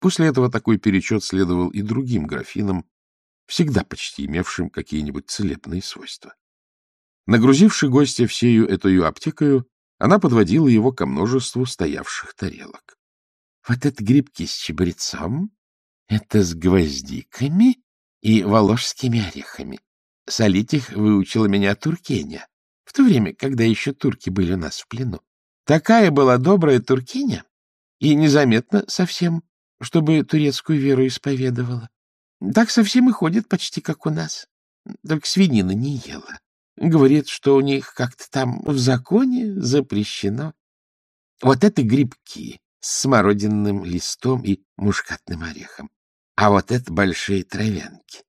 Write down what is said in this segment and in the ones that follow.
После этого такой перечет следовал и другим графинам, всегда почти имевшим какие-нибудь целебные свойства. Нагрузивши гостя всею эту аптекою, она подводила его ко множеству стоявших тарелок. — Вот это грибки с чабрецом, это с гвоздиками и волжскими орехами. Солить их выучила меня Туркеня, в то время, когда еще турки были у нас в плену. Такая была добрая Туркеня, и незаметно совсем, чтобы турецкую веру исповедовала. Так совсем и ходит почти как у нас. Только свинина не ела. Говорит, что у них как-то там в законе запрещено. Вот это грибки с смородинным листом и мушкатным орехом. А вот это большие травянки.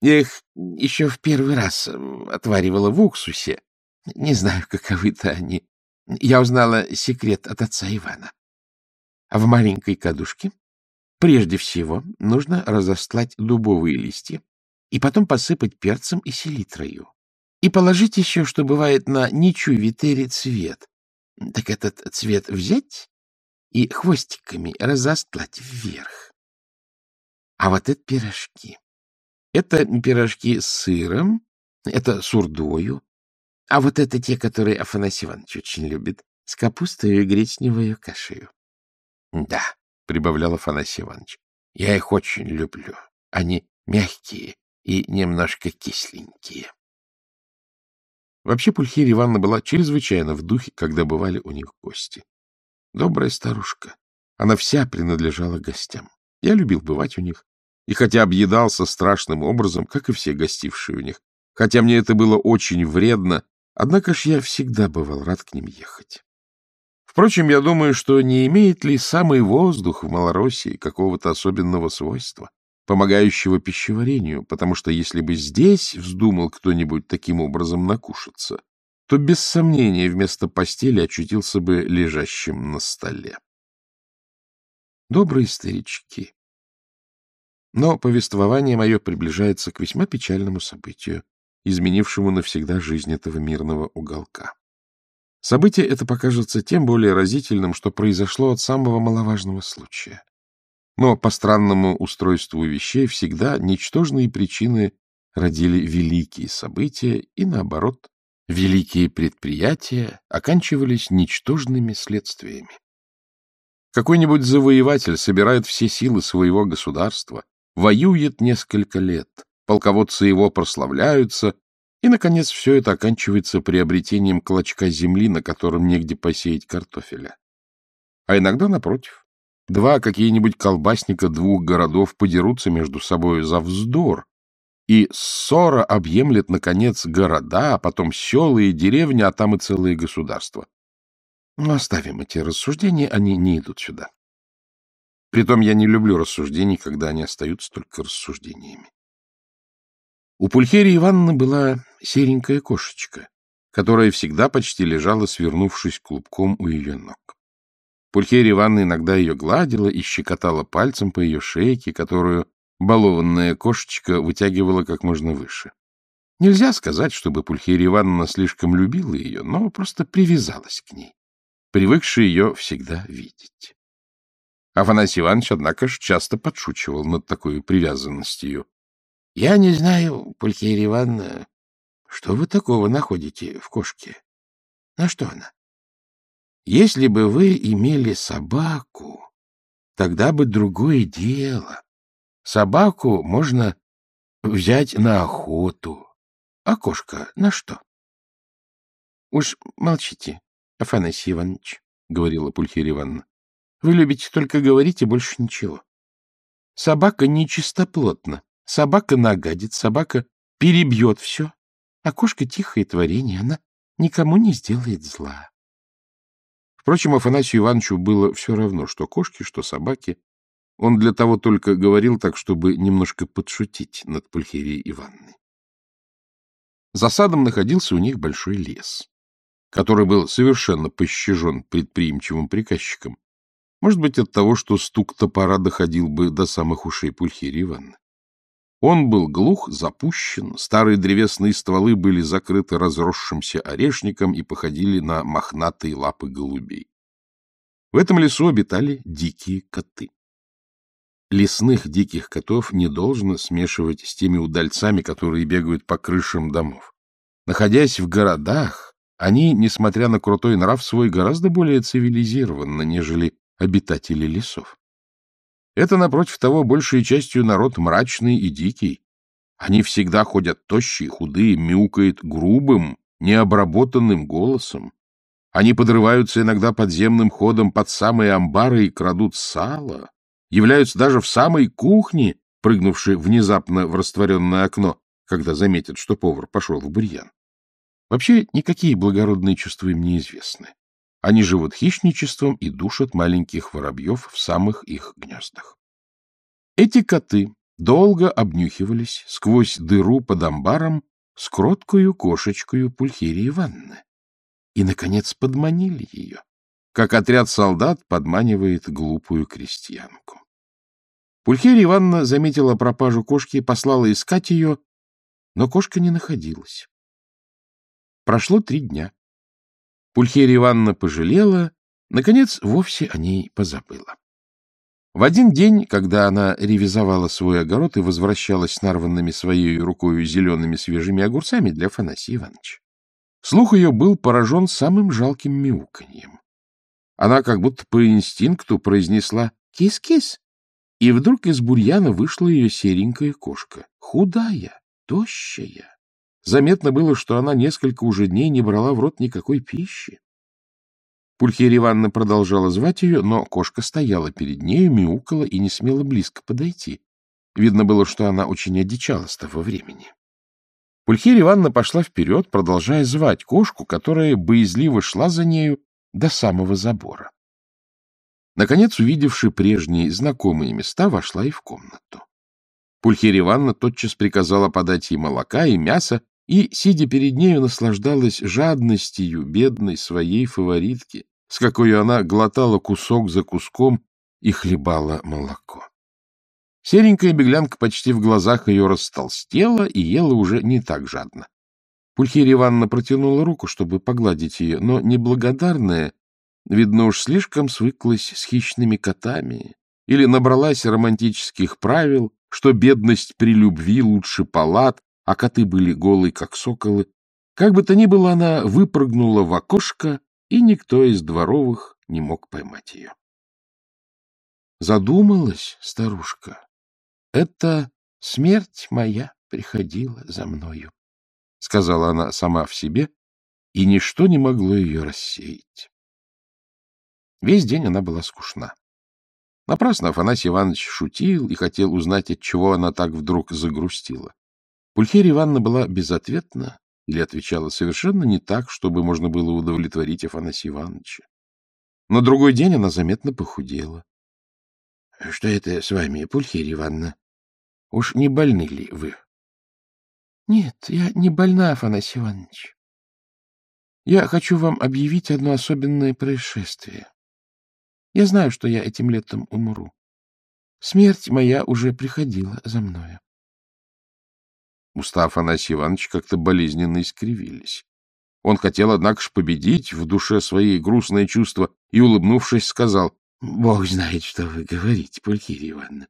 Я их еще в первый раз отваривала в уксусе. Не знаю, каковы-то они. Я узнала секрет от отца Ивана. А в маленькой кадушке прежде всего нужно разостлать дубовые листья и потом посыпать перцем и селитрою. И положить еще, что бывает на ничу витере цвет. Так этот цвет взять и хвостиками разостлать вверх. А вот это пирожки. Это пирожки с сыром, это с урдою. А вот это те, которые Афанасий Иванович очень любит, с капустой и гречневой кашею. — Да, — прибавлял Афанасий Иванович, — я их очень люблю. Они мягкие и немножко кисленькие. Вообще Пульхерия Ивановна была чрезвычайно в духе, когда бывали у них гости. Добрая старушка. Она вся принадлежала гостям. Я любил бывать у них. И хотя объедался страшным образом, как и все гостившие у них, хотя мне это было очень вредно, однако ж я всегда бывал рад к ним ехать. Впрочем, я думаю, что не имеет ли самый воздух в Малороссии какого-то особенного свойства? помогающего пищеварению, потому что если бы здесь вздумал кто-нибудь таким образом накушаться, то без сомнения вместо постели очутился бы лежащим на столе. Добрые старички. Но повествование мое приближается к весьма печальному событию, изменившему навсегда жизнь этого мирного уголка. Событие это покажется тем более разительным, что произошло от самого маловажного случая. Но по странному устройству вещей всегда ничтожные причины родили великие события, и наоборот, великие предприятия оканчивались ничтожными следствиями. Какой-нибудь завоеватель собирает все силы своего государства, воюет несколько лет, полководцы его прославляются, и, наконец, все это оканчивается приобретением клочка земли, на котором негде посеять картофеля. А иногда, напротив, Два какие-нибудь колбасника двух городов подерутся между собой за вздор, и ссора объемлет, наконец, города, а потом села и деревни, а там и целые государства. Но оставим эти рассуждения, они не идут сюда. Притом я не люблю рассуждений, когда они остаются только рассуждениями. У Пульхерии Ивановны была серенькая кошечка, которая всегда почти лежала, свернувшись клубком у ее ног. Пульхерия Ивановна иногда ее гладила и щекотала пальцем по ее шейке, которую балованная кошечка вытягивала как можно выше. Нельзя сказать, чтобы Пульхерия Ивановна слишком любила ее, но просто привязалась к ней, привыкшая ее всегда видеть. Афанасий Иванович, однако ж, часто подшучивал над такой привязанностью. — Я не знаю, Пульхерия Ивановна, что вы такого находите в кошке? На что она? Если бы вы имели собаку, тогда бы другое дело. Собаку можно взять на охоту, а кошка на что? — Уж молчите, Афанасий Иванович, — говорила Пульхерия Ивановна. — Вы любите только говорить и больше ничего. Собака нечистоплотна, собака нагадит, собака перебьет все, а кошка тихое творение, она никому не сделает зла. Впрочем, Афанасию Ивановичу было все равно, что кошки, что собаки. Он для того только говорил так, чтобы немножко подшутить над Пульхерией Ивановной. За садом находился у них большой лес, который был совершенно пощажен предприимчивым приказчиком. Может быть, от того, что стук топора доходил бы до самых ушей Пульхерии Ивановны. Он был глух, запущен, старые древесные стволы были закрыты разросшимся орешником и походили на мохнатые лапы голубей. В этом лесу обитали дикие коты. лесных диких котов не должно смешивать с теми удальцами, которые бегают по крышам домов. Находясь в городах, они, несмотря на крутой нрав свой, гораздо более цивилизированы, нежели обитатели лесов. Это, напротив того, большей частью народ мрачный и дикий. Они всегда ходят тощие, худые, мяукают грубым, необработанным голосом. Они подрываются иногда подземным ходом под самые амбары и крадут сало, являются даже в самой кухне, прыгнувшей внезапно в растворенное окно, когда заметят, что повар пошел в бурьян. Вообще никакие благородные чувства им неизвестны. Они живут хищничеством и душат маленьких воробьев в самых их гнездах. Эти коты долго обнюхивались сквозь дыру под амбаром с кроткою кошечкою Пульхерии Ивановны и, наконец, подманили ее, как отряд солдат подманивает глупую крестьянку. Пульхерия Ивановна заметила пропажу кошки и послала искать ее, но кошка не находилась. Прошло три дня. Пульхерия Ивановна пожалела, наконец, вовсе о ней позабыла. В один день, когда она ревизовала свой огород и возвращалась с нарванными своей рукой зелеными свежими огурцами для Афанасия Ивановича, слух ее был поражен самым жалким мяуканьем. Она как будто по инстинкту произнесла «кис-кис», и вдруг из бурьяна вышла ее серенькая кошка, худая, тощая. Заметно было, что она несколько уже дней не брала в рот никакой пищи. Пульхерия Ивановна продолжала звать ее, но кошка стояла перед нею, мяукала и не смела близко подойти. Видно было, что она очень одичала с того времени. Пульхерия Ивановна пошла вперед, продолжая звать кошку, которая боязливо шла за нею до самого забора. Наконец, увидевши прежние знакомые места, вошла и в комнату. Пульхерия Ивановна тотчас приказала подать ей молока и мясо, и, сидя перед нею, наслаждалась жадностью бедной своей фаворитки, с какой она глотала кусок за куском и хлебала молоко. Серенькая беглянка почти в глазах ее растолстела и ела уже не так жадно. Пульхерия Ивановна протянула руку, чтобы погладить ее, но неблагодарная, видно уж слишком свыклась с хищными котами или набралась романтических правил, что бедность при любви лучше палат, а коты были голые, как соколы. Как бы то ни было, она выпрыгнула в окошко, и никто из дворовых не мог поймать ее. Задумалась старушка. Это смерть моя приходила за мною, — сказала она сама в себе, и ничто не могло ее рассеять. Весь день она была скучна. Напрасно Афанасий Иванович шутил и хотел узнать, от чего она так вдруг загрустила. Пульхерия Ивановна была безответна или отвечала совершенно не так, чтобы можно было удовлетворить Афанасия Ивановича. На другой день она заметно похудела. — Что это с вами, Пульхерия Ивановна? Уж не больны ли вы? — Нет, я не больна, Афанасий Иванович. Я хочу вам объявить одно особенное происшествие. Я знаю, что я этим летом умру. Смерть моя уже приходила за мною. Уста Афанасия Ивановича как-то болезненно искривились. Он хотел, однако ж, победить в душе свои грустные чувства и, улыбнувшись, сказал, — Бог знает, что вы говорите, Пулькирия Ивановна.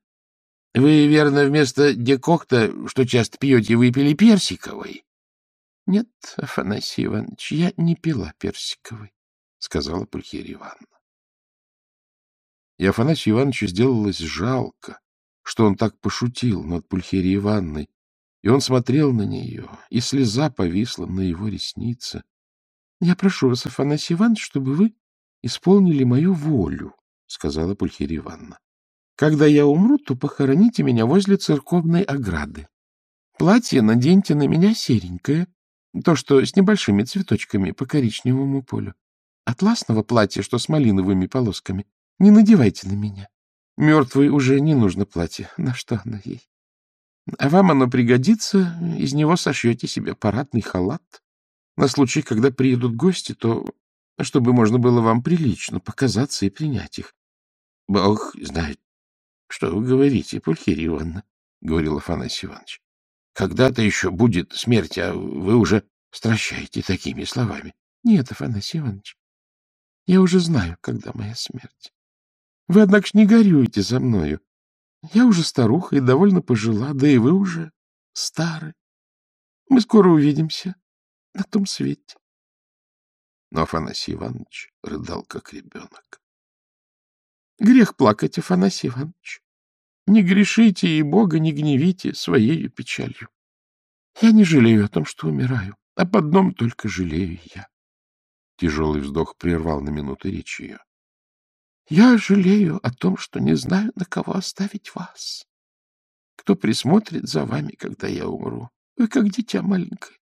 Вы, верно, вместо декокта, что часто пьете, выпили персиковой? — Нет, Афанасий Иванович, я не пила персиковой, — сказала Пульхерия Ивановна. И Афанасию Ивановичу сделалось жалко, что он так пошутил над Пульхерией Ивановной, и он смотрел на нее, и слеза повисла на его реснице. — Я прошу вас, Афанасий Иванович, чтобы вы исполнили мою волю, — сказала Пульхерия Ивановна. — Когда я умру, то похороните меня возле церковной ограды. Платье наденьте на меня серенькое, то, что с небольшими цветочками по коричневому полю. Атласного платья, что с малиновыми полосками, не надевайте на меня. Мертвой уже не нужно платье. На что оно ей? А вам оно пригодится, из него сошьете себе парадный халат. На случай, когда приедут гости, то чтобы можно было вам прилично показаться и принять их. — Бог знает, что вы говорите, Пульхерия Ивановна, — говорил Афанасий Иванович. — Когда-то еще будет смерть, а вы уже стращаете такими словами. — Нет, Афанасий Иванович, я уже знаю, когда моя смерть. Вы, однако, не горюете за мною. Я уже старуха и довольно пожила, да и вы уже стары. Мы скоро увидимся на том свете. Но Афанасий Иванович рыдал, как ребенок. — Грех плакать, Афанасий Иванович. Не грешите и Бога не гневите своей печалью. Я не жалею о том, что умираю. Об одном только жалею я. Тяжелый вздох прервал на минуту речь ее. Я жалею о том, что не знаю, на кого оставить вас. Кто присмотрит за вами, когда я умру? Вы как дитя маленькое.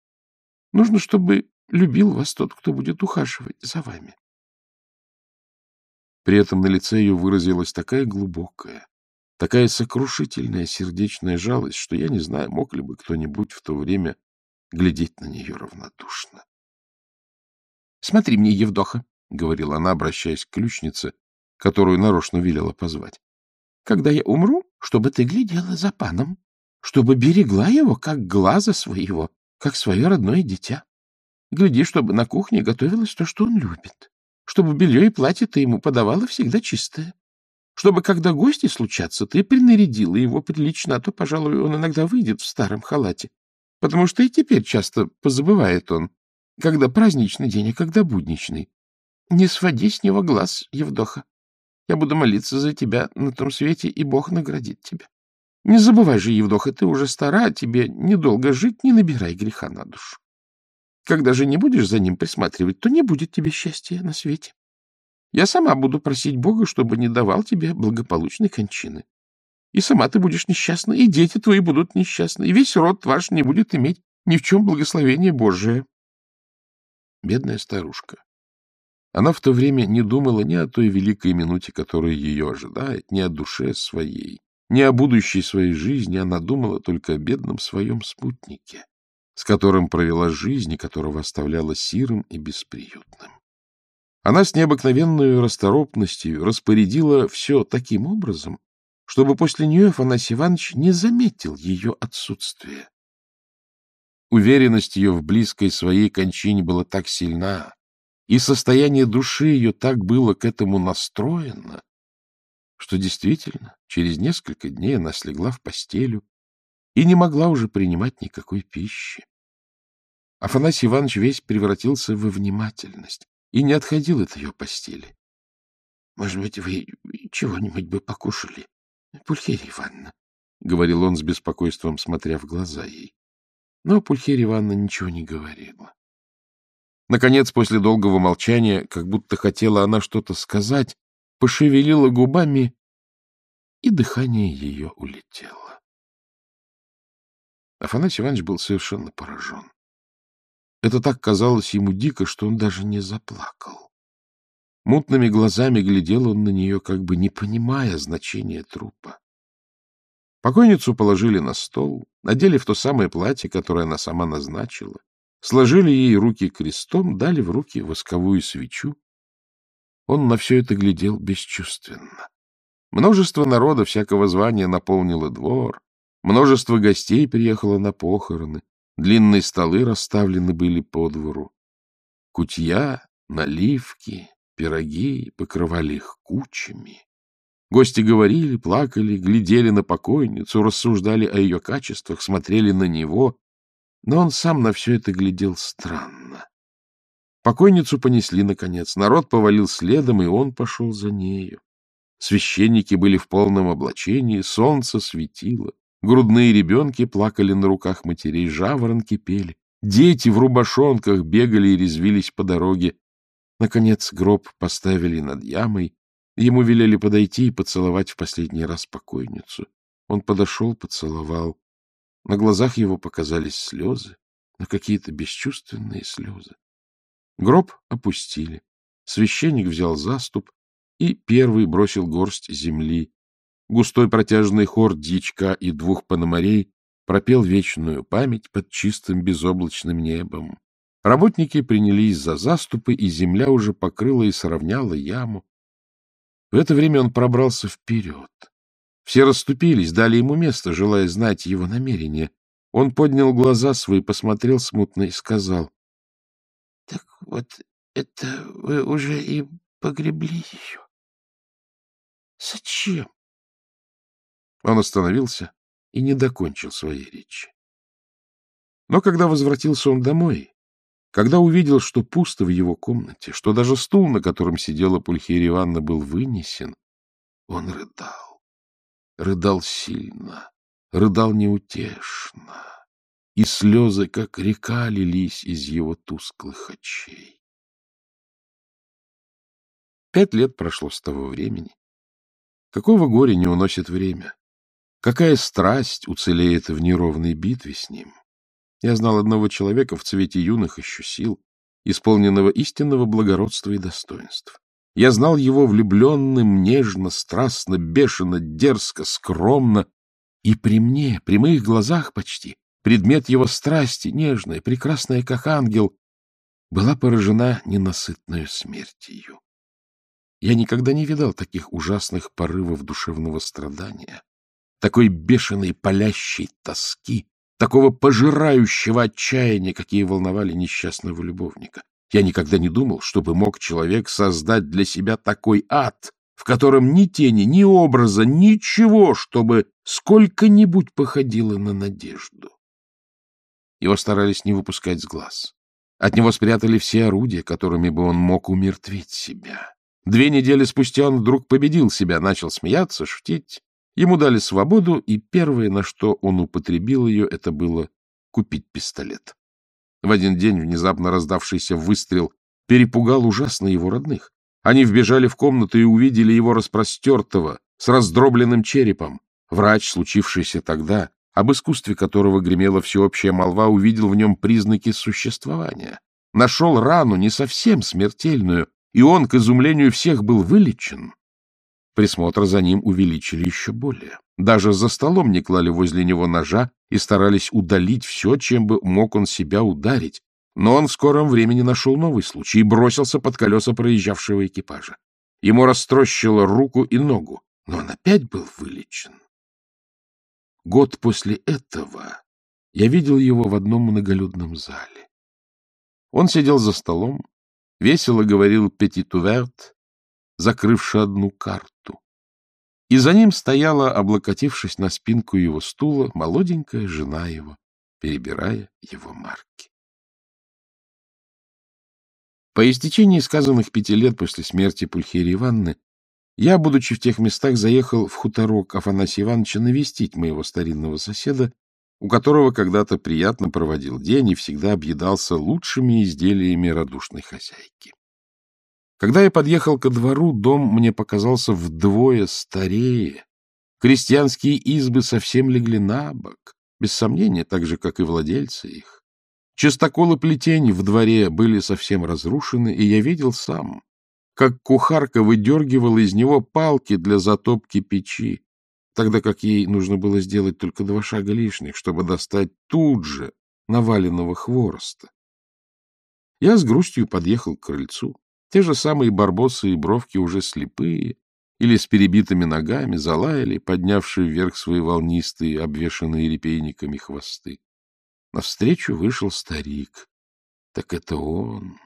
Нужно, чтобы любил вас тот, кто будет ухаживать за вами. При этом на лице ее выразилась такая глубокая, такая сокрушительная сердечная жалость, что я не знаю, мог ли бы кто-нибудь в то время глядеть на нее равнодушно. — Смотри мне, Евдоха, — говорила она, обращаясь к ключнице, которую нарочно велела позвать. — Когда я умру, чтобы ты глядела за паном, чтобы берегла его, как глаза своего, как свое родное дитя. Гляди, чтобы на кухне готовилось то, что он любит, чтобы белье и платье ты ему подавала всегда чистое, чтобы, когда гости случатся, ты принарядила его прилично, а то, пожалуй, он иногда выйдет в старом халате, потому что и теперь часто позабывает он, когда праздничный день, а когда будничный. Не своди с него глаз, Евдоха. Я буду молиться за тебя на том свете, и Бог наградит тебя. Не забывай же, Евдоха, ты уже стара, тебе недолго жить, не набирай греха на душу. Когда же не будешь за ним присматривать, то не будет тебе счастья на свете. Я сама буду просить Бога, чтобы не давал тебе благополучной кончины. И сама ты будешь несчастна, и дети твои будут несчастны, и весь род ваш не будет иметь ни в чем благословения Божие. Бедная старушка. Она в то время не думала ни о той великой минуте, которая ее ожидает, ни о душе своей, ни о будущей своей жизни. Она думала только о бедном своем спутнике, с которым провела жизнь и которого оставляла сирым и бесприютным. Она с необыкновенной расторопностью распорядила все таким образом, чтобы после нее Афанасий Иванович не заметил ее отсутствия. Уверенность ее в близкой своей кончине была так сильна, и состояние души ее так было к этому настроено, что действительно через несколько дней она слегла в постелю и не могла уже принимать никакой пищи. Афанасий Иванович весь превратился во внимательность и не отходил от ее постели. — Может быть, вы чего-нибудь бы покушали, Пульхерия Ивановна? — говорил он с беспокойством, смотря в глаза ей. Но Пульхерия Ивановна ничего не говорила. Наконец, после долгого молчания, как будто хотела она что-то сказать, пошевелила губами, и дыхание ее улетело. Афанасий Иванович был совершенно поражен. Это так казалось ему дико, что он даже не заплакал. Мутными глазами глядел он на нее, как бы не понимая значения трупа. Покойницу положили на стол, надели в то самое платье, которое она сама назначила, сложили ей руки крестом, дали в руки восковую свечу. Он на все это глядел бесчувственно. Множество народа всякого звания наполнило двор, множество гостей приехало на похороны, длинные столы расставлены были по двору. Кутья, наливки, пироги покрывали их кучами. Гости говорили, плакали, глядели на покойницу, рассуждали о ее качествах, смотрели на него, но он сам на все это глядел странно. Покойницу понесли, наконец, народ повалил следом, и он пошел за нею. Священники были в полном облачении, солнце светило, грудные ребенки плакали на руках матерей, жаворонки пели, дети в рубашонках бегали и резвились по дороге. Наконец гроб поставили над ямой, Ему велели подойти и поцеловать в последний раз покойницу. Он подошел, поцеловал. На глазах его показались слезы, но какие-то бесчувственные слезы. Гроб опустили. Священник взял заступ и первый бросил горсть земли. Густой протяжный хор дичка и двух пономарей пропел вечную память под чистым безоблачным небом. Работники принялись за заступы, и земля уже покрыла и сравняла яму. В это время он пробрался вперед. Все расступились, дали ему место, желая знать его намерения. Он поднял глаза свои, посмотрел смутно и сказал. — Так вот, это вы уже и погребли ее? — Зачем? Он остановился и не докончил своей речи. Но когда возвратился он домой, когда увидел, что пусто в его комнате, что даже стул, на котором сидела Пульхерия Ивановна, был вынесен, он рыдал. Рыдал сильно, рыдал неутешно, и слезы, как река, лились из его тусклых очей. Пять лет прошло с того времени. Какого горя не уносит время? Какая страсть уцелеет в неровной битве с ним? Я знал одного человека в цвете юных еще сил, исполненного истинного благородства и достоинств. Я знал его влюбленным, нежно, страстно, бешено, дерзко, скромно. И при мне, при моих глазах почти, предмет его страсти, нежная, прекрасная, как ангел, была поражена ненасытной смертью. Я никогда не видал таких ужасных порывов душевного страдания, такой бешеной палящей тоски, такого пожирающего отчаяния, какие волновали несчастного любовника. Я никогда не думал, чтобы мог человек создать для себя такой ад, в котором ни тени, ни образа, ничего, чтобы сколько-нибудь походило на надежду. Его старались не выпускать с глаз. От него спрятали все орудия, которыми бы он мог умертвить себя. Две недели спустя он вдруг победил себя, начал смеяться, шутить. Ему дали свободу, и первое, на что он употребил ее, это было купить пистолет. В один день внезапно раздавшийся выстрел перепугал ужасно его родных. Они вбежали в комнату и увидели его распростертого, с раздробленным черепом. Врач, случившийся тогда, об искусстве которого гремела всеобщая молва, увидел в нем признаки существования. Нашел рану, не совсем смертельную, и он, к изумлению всех, был вылечен. Присмотр за ним увеличили еще более. Даже за столом не клали возле него ножа и старались удалить все, чем бы мог он себя ударить. Но он в скором времени нашел новый случай и бросился под колеса проезжавшего экипажа. Ему растрощило руку и ногу, но он опять был вылечен. Год после этого я видел его в одном многолюдном зале. Он сидел за столом, Весело говорил Петитуверт, закрывший одну карту. И за ним стояла, облокотившись на спинку его стула, молоденькая жена его, перебирая его марки. По истечении сказанных пяти лет после смерти Пульхерии Ивановны я, будучи в тех местах, заехал в хуторок Афанасия Ивановича навестить моего старинного соседа у которого когда-то приятно проводил день и всегда объедался лучшими изделиями радушной хозяйки. Когда я подъехал ко двору, дом мне показался вдвое старее. Крестьянские избы совсем легли на бок, без сомнения, так же, как и владельцы их. Частоколы плетень в дворе были совсем разрушены, и я видел сам, как кухарка выдергивала из него палки для затопки печи, тогда как ей нужно было сделать только два шага лишних, чтобы достать тут же наваленного хвороста. Я с грустью подъехал к крыльцу. Те же самые барбосы и бровки уже слепые или с перебитыми ногами залаяли, поднявшие вверх свои волнистые, обвешанные репейниками хвосты. Навстречу вышел старик. Так это он.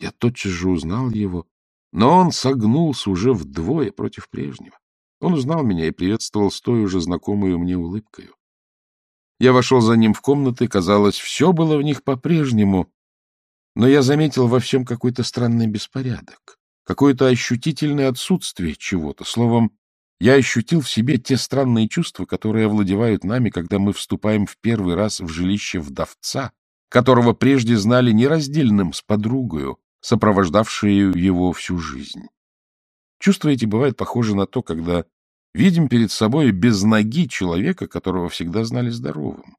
Я тотчас же узнал его, но он согнулся уже вдвое против прежнего. Он узнал меня и приветствовал с той уже знакомой мне улыбкою. Я вошел за ним в комнаты, казалось, все было в них по-прежнему, но я заметил во всем какой-то странный беспорядок, какое-то ощутительное отсутствие чего-то. Словом, я ощутил в себе те странные чувства, которые овладевают нами, когда мы вступаем в первый раз в жилище вдовца, которого прежде знали нераздельным с подругою, сопровождавшую его всю жизнь. Чувства эти бывают похожи на то, когда видим перед собой без ноги человека, которого всегда знали здоровым.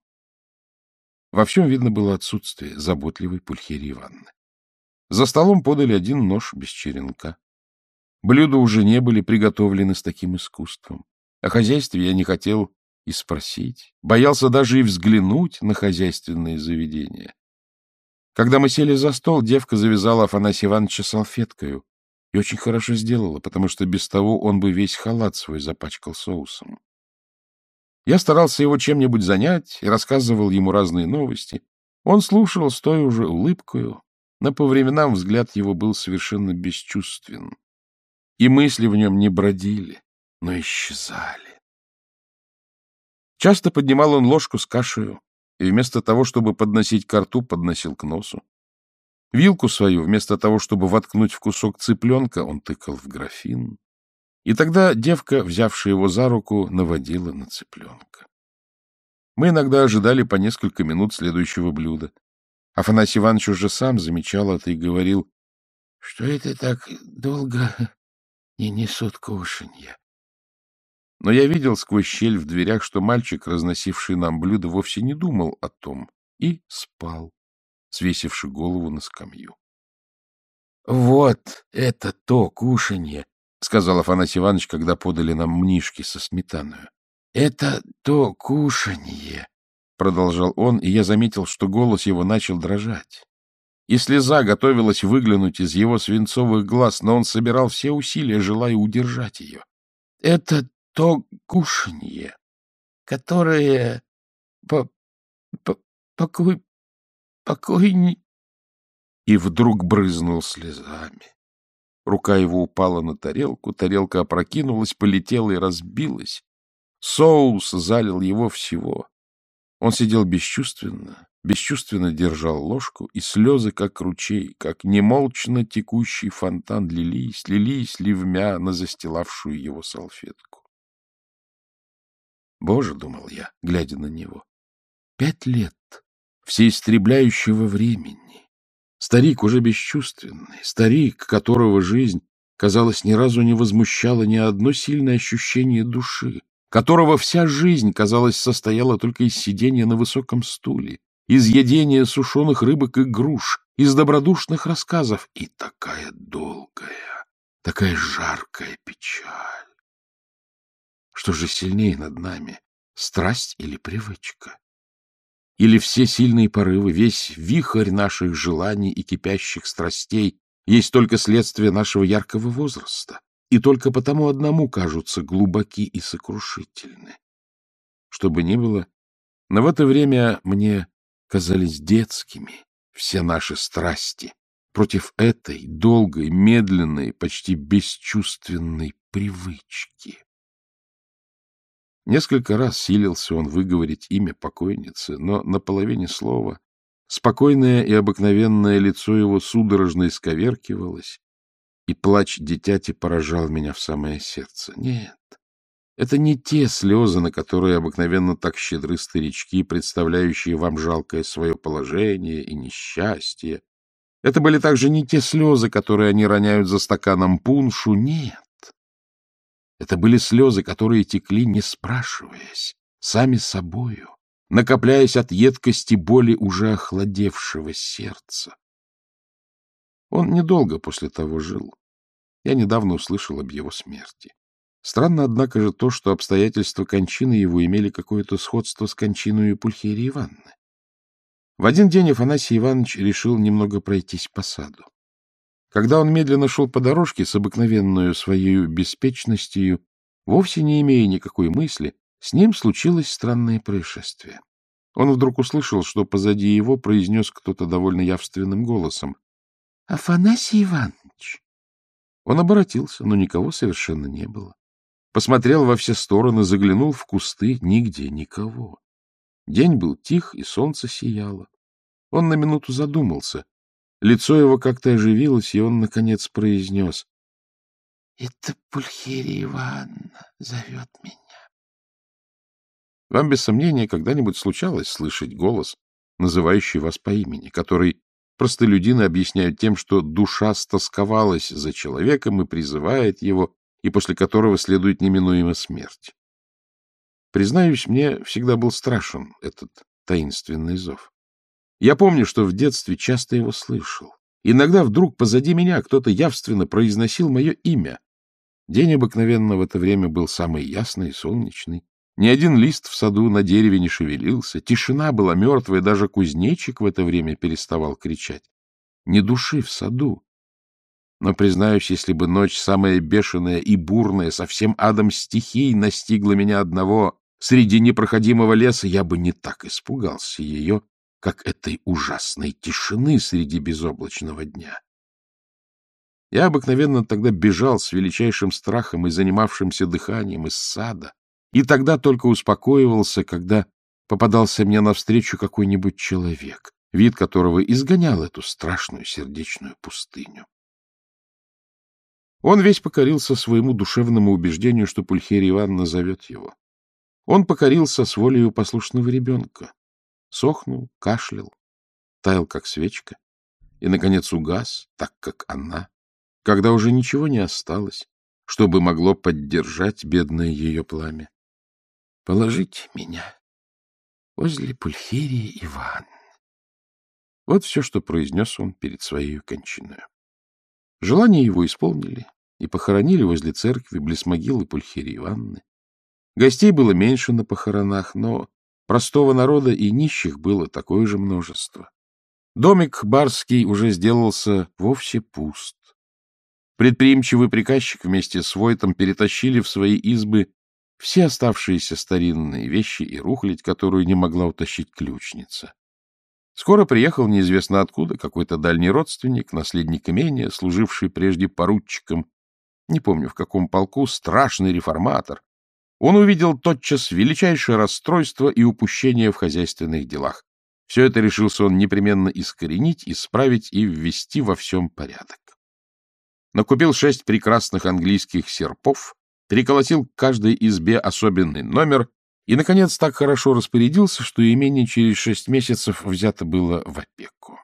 Во всем видно было отсутствие заботливой Пульхерии Ивановны. За столом подали один нож без черенка. Блюда уже не были приготовлены с таким искусством. О хозяйстве я не хотел и спросить, боялся даже и взглянуть на хозяйственные заведения. Когда мы сели за стол, девка завязала Афанасия Ивановича салфеткою, и очень хорошо сделала, потому что без того он бы весь халат свой запачкал соусом. Я старался его чем-нибудь занять и рассказывал ему разные новости. Он слушал, стоя уже улыбкою, но по временам взгляд его был совершенно бесчувствен. И мысли в нем не бродили, но исчезали. Часто поднимал он ложку с кашей и вместо того, чтобы подносить ко рту, подносил к носу. Вилку свою, вместо того, чтобы воткнуть в кусок цыпленка, он тыкал в графин. И тогда девка, взявшая его за руку, наводила на цыпленка. Мы иногда ожидали по несколько минут следующего блюда. Афанасий Иванович уже сам замечал это и говорил, что это так долго не несут кушанья. Но я видел сквозь щель в дверях, что мальчик, разносивший нам блюдо, вовсе не думал о том и спал, свесивши голову на скамью. — Вот это то кушанье, — сказал Афанасий Иванович, когда подали нам мнишки со сметаной. — Это то кушанье, — продолжал он, и я заметил, что голос его начал дрожать. И слеза готовилась выглянуть из его свинцовых глаз, но он собирал все усилия, желая удержать ее. — Это то кушанье, которое по, по, покой, покойни... И вдруг брызнул слезами. Рука его упала на тарелку, тарелка опрокинулась, полетела и разбилась. Соус залил его всего. Он сидел бесчувственно, бесчувственно держал ложку, и слезы, как ручей, как немолчно текущий фонтан, лились, лились ливмя на застилавшую его салфетку. Боже, — думал я, глядя на него, — пять лет всеистребляющего времени. Старик уже бесчувственный, старик, которого жизнь, казалось, ни разу не возмущала ни одно сильное ощущение души, которого вся жизнь, казалось, состояла только из сидения на высоком стуле, из едения сушеных рыбок и груш, из добродушных рассказов. И такая долгая, такая жаркая печаль. Что же сильнее над нами, страсть или привычка? Или все сильные порывы, весь вихрь наших желаний и кипящих страстей есть только следствие нашего яркого возраста, и только потому одному кажутся глубоки и сокрушительны? Что бы ни было, но в это время мне казались детскими все наши страсти против этой долгой, медленной, почти бесчувственной привычки. Несколько раз силился он выговорить имя покойницы, но на половине слова спокойное и обыкновенное лицо его судорожно исковеркивалось, и плач дитяти поражал меня в самое сердце. Нет, это не те слезы, на которые обыкновенно так щедры старички, представляющие вам жалкое свое положение и несчастье. Это были также не те слезы, которые они роняют за стаканом пуншу. Нет, это были слезы, которые текли, не спрашиваясь, сами собою, накопляясь от едкости боли уже охладевшего сердца. Он недолго после того жил. Я недавно услышал об его смерти. Странно, однако же, то, что обстоятельства кончины его имели какое-то сходство с кончиной Пульхерии Ивановны. В один день Афанасий Иванович решил немного пройтись по саду. Когда он медленно шел по дорожке с обыкновенную своей беспечностью, вовсе не имея никакой мысли, с ним случилось странное происшествие. Он вдруг услышал, что позади его произнес кто-то довольно явственным голосом. — Афанасий Иванович! Он обратился, но никого совершенно не было. Посмотрел во все стороны, заглянул в кусты, нигде никого. День был тих, и солнце сияло. Он на минуту задумался, Лицо его как-то оживилось, и он, наконец, произнес. — Это Пульхерия Ивановна зовет меня. Вам, без сомнения, когда-нибудь случалось слышать голос, называющий вас по имени, который простолюдины объясняют тем, что душа стосковалась за человеком и призывает его, и после которого следует неминуемо смерть. Признаюсь, мне всегда был страшен этот таинственный зов. Я помню, что в детстве часто его слышал. Иногда вдруг позади меня кто-то явственно произносил мое имя. День обыкновенно в это время был самый ясный и солнечный. Ни один лист в саду на дереве не шевелился. Тишина была мертвая, даже кузнечик в это время переставал кричать. Ни души в саду. Но, признаюсь, если бы ночь самая бешеная и бурная, совсем адом стихий настигла меня одного среди непроходимого леса, я бы не так испугался ее, как этой ужасной тишины среди безоблачного дня. Я обыкновенно тогда бежал с величайшим страхом и занимавшимся дыханием из сада, И тогда только успокоивался, когда попадался мне навстречу какой-нибудь человек, вид которого изгонял эту страшную сердечную пустыню. Он весь покорился своему душевному убеждению, что Пульхерия Ивановна зовет его. Он покорился с волею послушного ребенка. Сохнул, кашлял, таял, как свечка, и, наконец, угас, так как она, когда уже ничего не осталось, чтобы могло поддержать бедное ее пламя. Положите меня возле Пульхерии Иван. Вот все, что произнес он перед своей кончиной. Желание его исполнили и похоронили возле церкви близ могилы Пульхерии Ивановны. Гостей было меньше на похоронах, но простого народа и нищих было такое же множество. Домик барский уже сделался вовсе пуст. Предприимчивый приказчик вместе с Войтом перетащили в свои избы все оставшиеся старинные вещи и рухлядь, которую не могла утащить ключница. Скоро приехал неизвестно откуда какой-то дальний родственник, наследник имения, служивший прежде поручиком, не помню в каком полку, страшный реформатор. Он увидел тотчас величайшее расстройство и упущение в хозяйственных делах. Все это решился он непременно искоренить, исправить и ввести во всем порядок. Накупил шесть прекрасных английских серпов, переколотил к каждой избе особенный номер и, наконец, так хорошо распорядился, что имение через шесть месяцев взято было в опеку.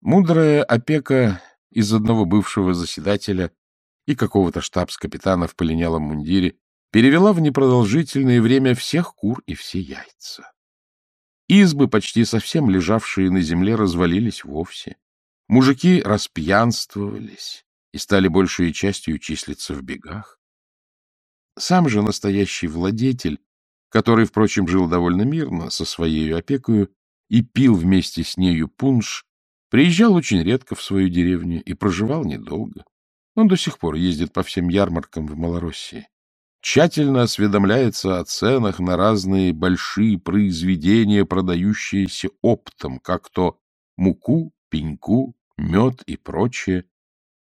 Мудрая опека из одного бывшего заседателя и какого-то штабс-капитана в полинялом мундире перевела в непродолжительное время всех кур и все яйца. Избы, почти совсем лежавшие на земле, развалились вовсе. Мужики распьянствовались и стали большей частью числиться в бегах. Сам же настоящий владетель, который, впрочем, жил довольно мирно со своей опекою и пил вместе с нею пунш, приезжал очень редко в свою деревню и проживал недолго. Он до сих пор ездит по всем ярмаркам в Малороссии. Тщательно осведомляется о ценах на разные большие произведения, продающиеся оптом, как то муку, пеньку, мед и прочее,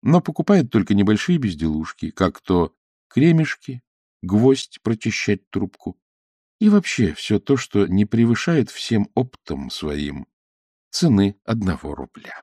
но покупает только небольшие безделушки, как то кремешки, гвоздь прочищать трубку и вообще все то, что не превышает всем оптом своим цены одного рубля.